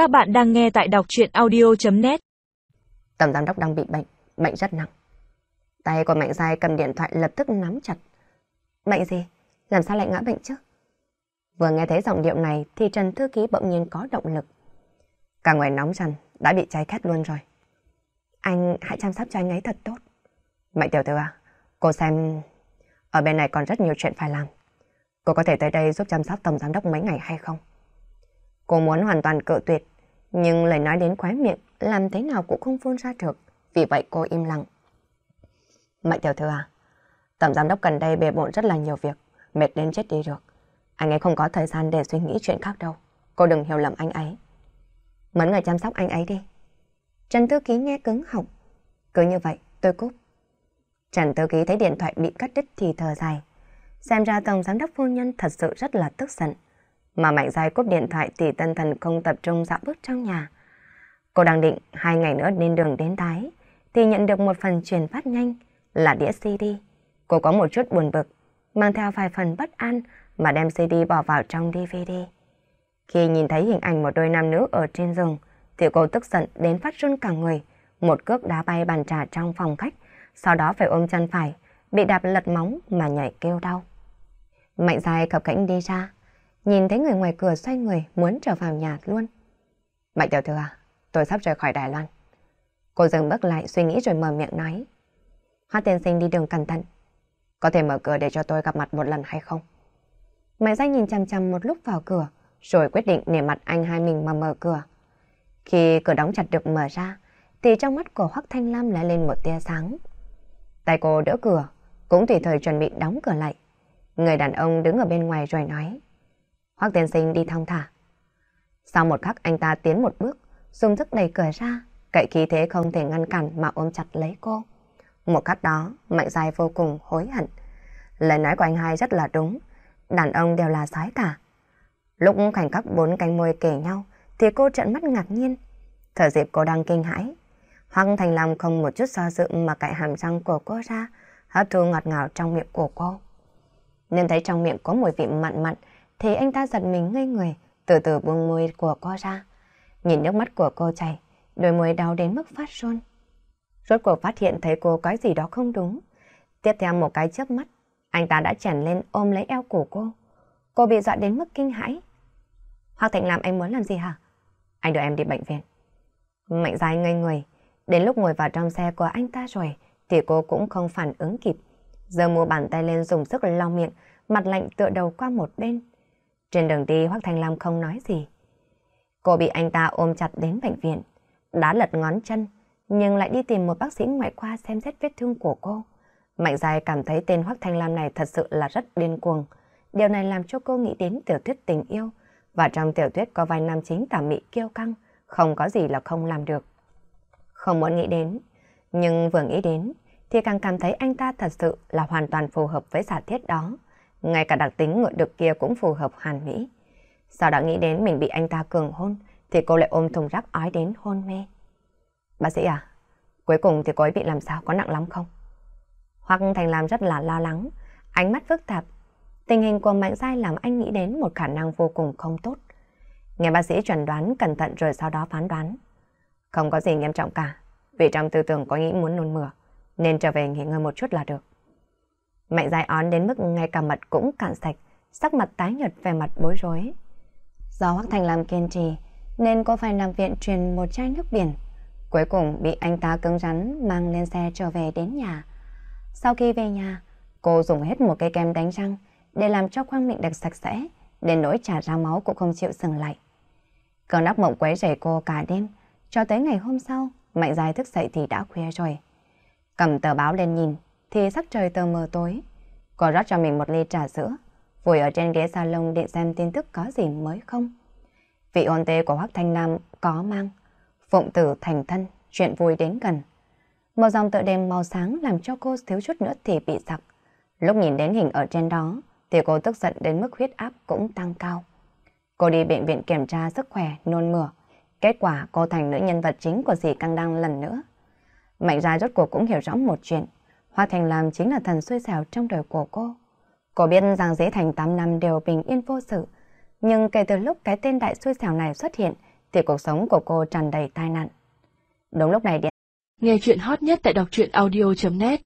Các bạn đang nghe tại đọc chuyện audio.net Tổng giám đốc đang bị bệnh, bệnh rất nặng. Tay của Mạnh Giai cầm điện thoại lập tức nắm chặt. Bệnh gì? Làm sao lại ngã bệnh chứ? Vừa nghe thấy giọng điệu này thì Trần Thư Ký bỗng nhiên có động lực. Cả người nóng rằn, đã bị cháy khét luôn rồi. Anh hãy chăm sóc cho anh ấy thật tốt. Mạnh tiểu thư à, cô xem... Ở bên này còn rất nhiều chuyện phải làm. Cô có thể tới đây giúp chăm sóc tổng giám đốc mấy ngày hay không? Cô muốn hoàn toàn cự tuyệt, nhưng lời nói đến khóe miệng làm thế nào cũng không phun ra được. Vì vậy cô im lặng. Mạnh tiểu thư à, tổng giám đốc gần đây bề bộn rất là nhiều việc, mệt đến chết đi được. Anh ấy không có thời gian để suy nghĩ chuyện khác đâu. Cô đừng hiểu lầm anh ấy. Mẫn người chăm sóc anh ấy đi. Trần Thư Ký nghe cứng họng. Cứ như vậy, tôi cúp. Trần Thư Ký thấy điện thoại bị cắt đứt thì thở dài. Xem ra Tổng Giám đốc Phu Nhân thật sự rất là tức giận. Mà Mạnh dài cúp điện thoại thì tân thần không tập trung dạo bước trong nhà. Cô đang định hai ngày nữa lên đường đến Tái thì nhận được một phần truyền phát nhanh là đĩa CD. Cô có một chút buồn bực, mang theo vài phần bất an mà đem CD bỏ vào trong DVD. Khi nhìn thấy hình ảnh một đôi nam nữ ở trên giường thì cô tức giận đến phát run cả người, một cước đá bay bàn trà trong phòng khách, sau đó phải ôm chân phải, bị đạp lật móng mà nhảy kêu đau. Mạnh dài khập khẽnh đi ra, nhìn thấy người ngoài cửa xoay người muốn trở vào nhà luôn. Mạnh tiểu thư à, tôi sắp rời khỏi Đài Loan. Cô dừng bước lại suy nghĩ rồi mở miệng nói. Hoa tiên sinh đi đường cẩn thận. Có thể mở cửa để cho tôi gặp mặt một lần hay không? mẹ danh nhìn chằm chằm một lúc vào cửa, rồi quyết định nể mặt anh hai mình mà mở cửa. Khi cửa đóng chặt được mở ra, thì trong mắt của Hoắc Thanh Lam lại lên một tia sáng. Tay cô đỡ cửa, cũng tùy thời chuẩn bị đóng cửa lại. Người đàn ông đứng ở bên ngoài rồi nói. Hoắc tiên sinh đi thong thả. Sau một khắc anh ta tiến một bước, dùng thức đẩy cửa ra, cậy khí thế không thể ngăn cản mà ôm chặt lấy cô. Một khắc đó, Mạnh Dài vô cùng hối hận. Lời nói của anh hai rất là đúng, đàn ông đều là sói cả. Lúc khoảnh khắc bốn cánh môi kể nhau, thì cô trợn mắt ngạc nhiên. Thở dịp cô đang kinh hãi. hoang Thành lòng không một chút do dự mà cạy hàm răng của cô ra, hấp thu ngọt ngào trong miệng của cô. Nên thấy trong miệng có mùi vị mặn mặn, thì anh ta giật mình ngây người, từ từ buông môi của cô ra. Nhìn nước mắt của cô chảy, đôi môi đau đến mức phát run. Rốt cuộc phát hiện thấy cô có gì đó không đúng. Tiếp theo một cái chớp mắt, anh ta đã chèn lên ôm lấy eo của cô. Cô bị dọa đến mức kinh hãi. Hoặc Thành làm anh muốn làm gì hả? Anh đưa em đi bệnh viện. Mạnh dài ngây người. Đến lúc ngồi vào trong xe của anh ta rồi, thì cô cũng không phản ứng kịp. Giờ mua bàn tay lên dùng sức lau miệng, mặt lạnh tựa đầu qua một bên. Trên đường đi Hoác Thanh Lam không nói gì. Cô bị anh ta ôm chặt đến bệnh viện, đã lật ngón chân, nhưng lại đi tìm một bác sĩ ngoại khoa xem xét vết thương của cô. Mạnh dài cảm thấy tên Hoác Thanh Lam này thật sự là rất điên cuồng. Điều này làm cho cô nghĩ đến tiểu thuyết tình yêu, và trong tiểu thuyết có vài nam chính tà mị kiêu căng, không có gì là không làm được. Không muốn nghĩ đến, nhưng vừa nghĩ đến, thì càng cảm thấy anh ta thật sự là hoàn toàn phù hợp với giả thiết đó. Ngay cả đặc tính ngựa được kia cũng phù hợp hàn mỹ. Sau đã nghĩ đến mình bị anh ta cường hôn, thì cô lại ôm thùng rác ói đến hôn mê. Bác sĩ à, cuối cùng thì cô ấy bị làm sao, có nặng lắm không? Hoặc Thành làm rất là lo lắng, ánh mắt phức tạp. Tình hình của Mạnh Giai làm anh nghĩ đến một khả năng vô cùng không tốt. Nghe bác sĩ chuẩn đoán cẩn thận rồi sau đó phán đoán. Không có gì nghiêm trọng cả, vì trong tư tưởng có nghĩ muốn nôn mửa, nên trở về nghỉ ngơi một chút là được. Mạnh dài ón đến mức ngay cả mặt cũng cạn sạch, sắc mặt tái nhợt về mặt bối rối. Do Hoắc Thành làm kiên trì, nên cô phải nằm viện truyền một chai nước biển. Cuối cùng bị anh ta cứng rắn mang lên xe trở về đến nhà. Sau khi về nhà, cô dùng hết một cây kem đánh răng để làm cho khoang miệng đặc sạch sẽ, đến nỗi trả ra máu cũng không chịu dừng lại. Cơn ác mộng quấy rầy cô cả đêm, cho tới ngày hôm sau, Mạnh Dài thức dậy thì đã khuya rồi. Cầm tờ báo lên nhìn, thì sắc trời tờ mờ tối. Cô rót cho mình một ly trà sữa, vùi ở trên ghế salon để xem tin tức có gì mới không. Vị hôn tê của Hoác Thanh Nam có mang, phụng tử thành thân, chuyện vui đến gần. Một dòng tựa đêm màu sáng làm cho cô thiếu chút nữa thì bị sặc. Lúc nhìn đến hình ở trên đó, thì cô tức giận đến mức huyết áp cũng tăng cao. Cô đi bệnh viện kiểm tra sức khỏe, nôn mửa. Kết quả cô thành nữ nhân vật chính của dì Căng Đăng lần nữa. Mạnh ra rốt cuộc cũng hiểu rõ một chuyện. Hoa Thành Lam chính là thần xui xẻo trong đời của cô. Cô biết rằng dễ thành 8 năm đều bình yên vô sự. Nhưng kể từ lúc cái tên đại xui xẻo này xuất hiện, thì cuộc sống của cô tràn đầy tai nạn. Đúng lúc này điện Nghe chuyện hot nhất tại đọc truyện audio.net